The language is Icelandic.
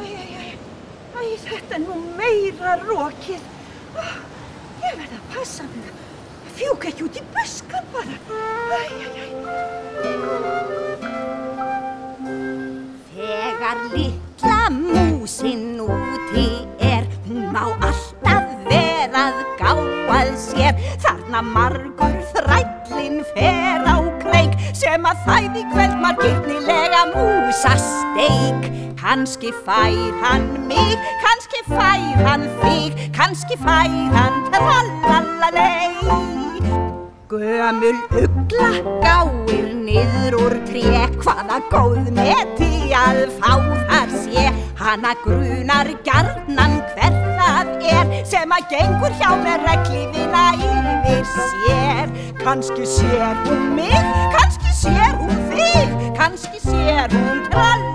æ, þetta er nú meira rókið. Ég verð að passa mig að fjúka ekki út í buskan bara. Æ, æ. Þegar litla músin úti er, hún má alltaf verað gáað sér. Þarna margur þrællin fer á kreik sem að þæði kveld margirnilega músasteik. Kanski fær hann mig, kanski fær hann þig, kanski fær hann trallalalei. Gömul ugla gáir niður úr tré, hvaða góð meti að fá þar sé. Hanna grunar gjarnan hver það er sem að gengur hjá með reglífina yfir sér. Kanski sér hún mig, kanski sér hún þig, kanski sér hún trallan